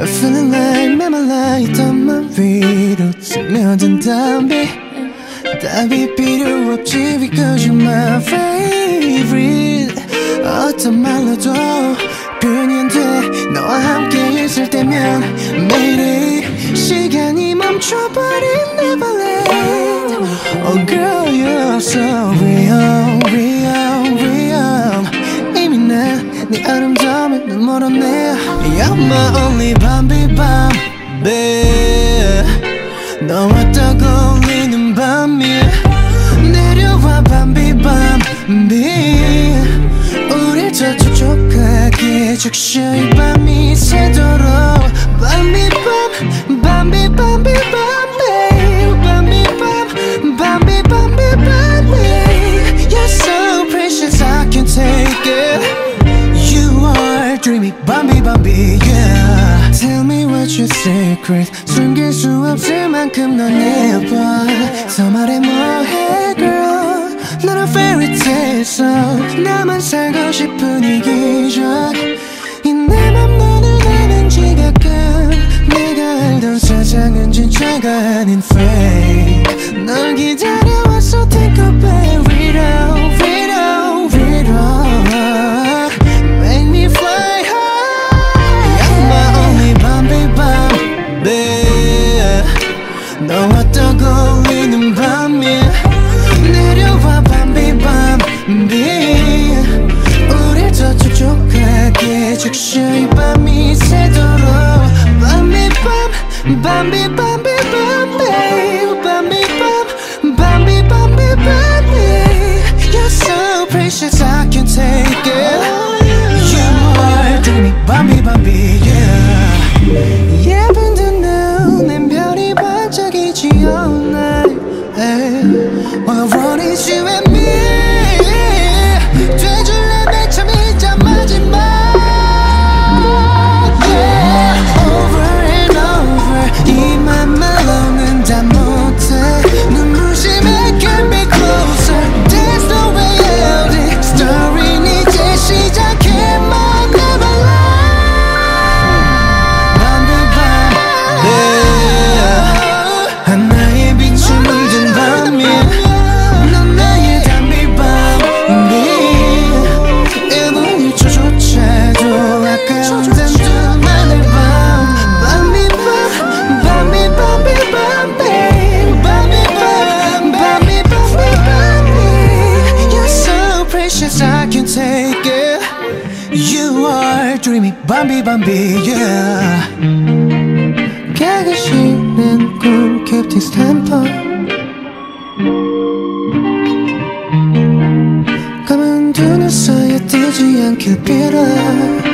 Feeling like 메말라 있던 맘 위로 스며든 담비 답이 필요 없지 because you're my favorite 어떤 말로도 표현이 안돼 너와 함께 있을 때면 매일이 시간이 멈춰버린 Neverland Oh girl you're so 적셔 이 밤이 새도록 밤비 밤 밤비 밤비 밤비 밤비 밤 밤비 밤비 밤비 You're so precious I can't take it You are dreamy 밤비 밤비 yeah Tell me what your secret 숨길 수 없을 만큼 넌 예뻐 더 말해 뭐해 girl 넌 a fairy tale so 나만 살고 싶은 이 기적 진짜가 아닌 fake 널 기다려 are dreamy 밤비 yeah 예쁜 듯눈엔 별이 반짝이지 all night hey. All I want is you and me are dreamy 밤비 밤비 yeah. 가기 싫은 꿈 캡틴 스탬퍼 눈 사이에 뜨지 않길 빌어